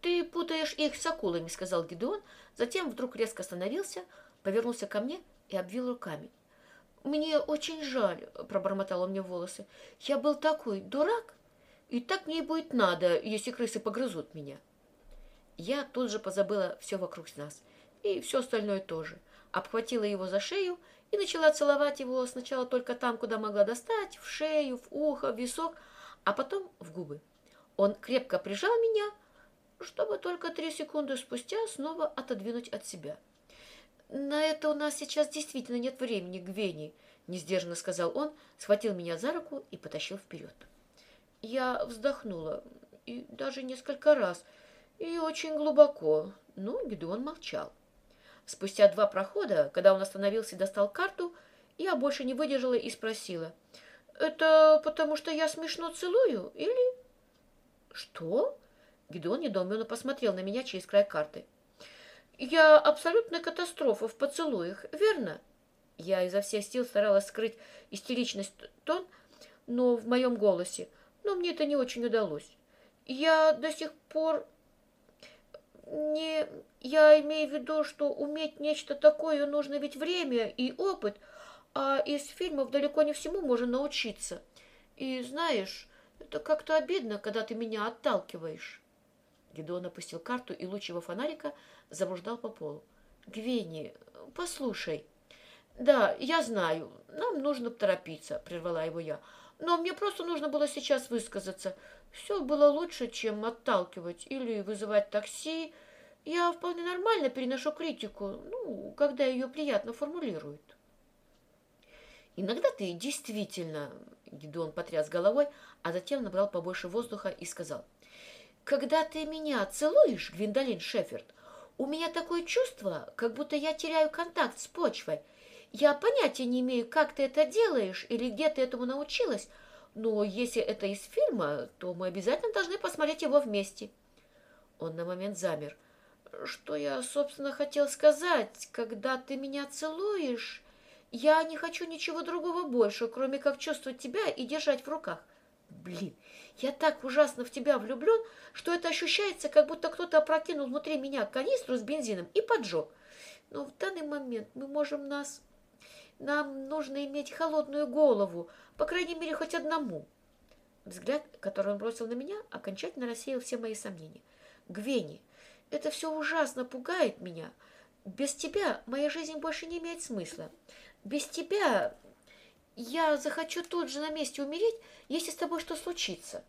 ты путаешь их с акулами», — сказал Гидеон, затем вдруг резко остановился, повернулся ко мне и обвил руками. «Мне очень жаль», — пробормотал он мне волосы. «Я был такой дурак, и так мне и будет надо, если крысы погрызут меня». Я тут же позабыла все вокруг нас, и все остальное тоже. Обхватила его за шею и начала целовать его сначала только там, куда могла достать, в шею, в ухо, в висок, а потом в губы. Он крепко прижал меня, чтобы только три секунды спустя снова отодвинуть от себя. «На это у нас сейчас действительно нет времени, Гвени», — несдержанно сказал он, схватил меня за руку и потащил вперед. Я вздохнула, и даже несколько раз, и очень глубоко, но Гедеон молчал. Спустя два прохода, когда он остановился и достал карту, я больше не выдержала и спросила, «Это потому что я смешно целую или...» «Что?» Гедеон недоуменно посмотрел на меня через край карты. «Я абсолютная катастрофа в поцелуях, верно?» Я изо всех сил старалась скрыть истеричность тон, но в моем голосе, но мне это не очень удалось. Я до сих пор не... Я имею в виду, что уметь нечто такое нужно ведь время и опыт, а из фильмов далеко не всему можно научиться. И знаешь, это как-то обидно, когда ты меня отталкиваешь. Гедеон опустил карту, и луч его фонарика заблуждал по полу. «Гвенни, послушай». «Да, я знаю, нам нужно торопиться», — прервала его я. «Но мне просто нужно было сейчас высказаться. Все было лучше, чем отталкивать или вызывать такси. Я вполне нормально переношу критику, ну, когда ее приятно формулируют». «Иногда ты действительно...» — Гедеон потряс головой, а затем набрал побольше воздуха и сказал — когда ты меня целуешь, Гвиндолин Шеферд, у меня такое чувство, как будто я теряю контакт с почвой. Я понятия не имею, как ты это делаешь или где ты этому научилась, но если это из фильма, то мы обязательно должны посмотреть его вместе. Он на момент замер. Что я, собственно, хотел сказать, когда ты меня целуешь? Я не хочу ничего другого больше, кроме как чувствовать тебя и держать в руках. Блин, я так ужасно в тебя влюблен, что это ощущается, как будто кто-то опрокинул внутри меня канистру с бензином и поджег. Но в данный момент мы можем нас... Нам нужно иметь холодную голову, по крайней мере, хоть одному. Взгляд, который он бросил на меня, окончательно рассеял все мои сомнения. Гвени, это все ужасно пугает меня. Без тебя моя жизнь больше не имеет смысла. Без тебя я захочу тут же на месте умереть, если с тобой что случится.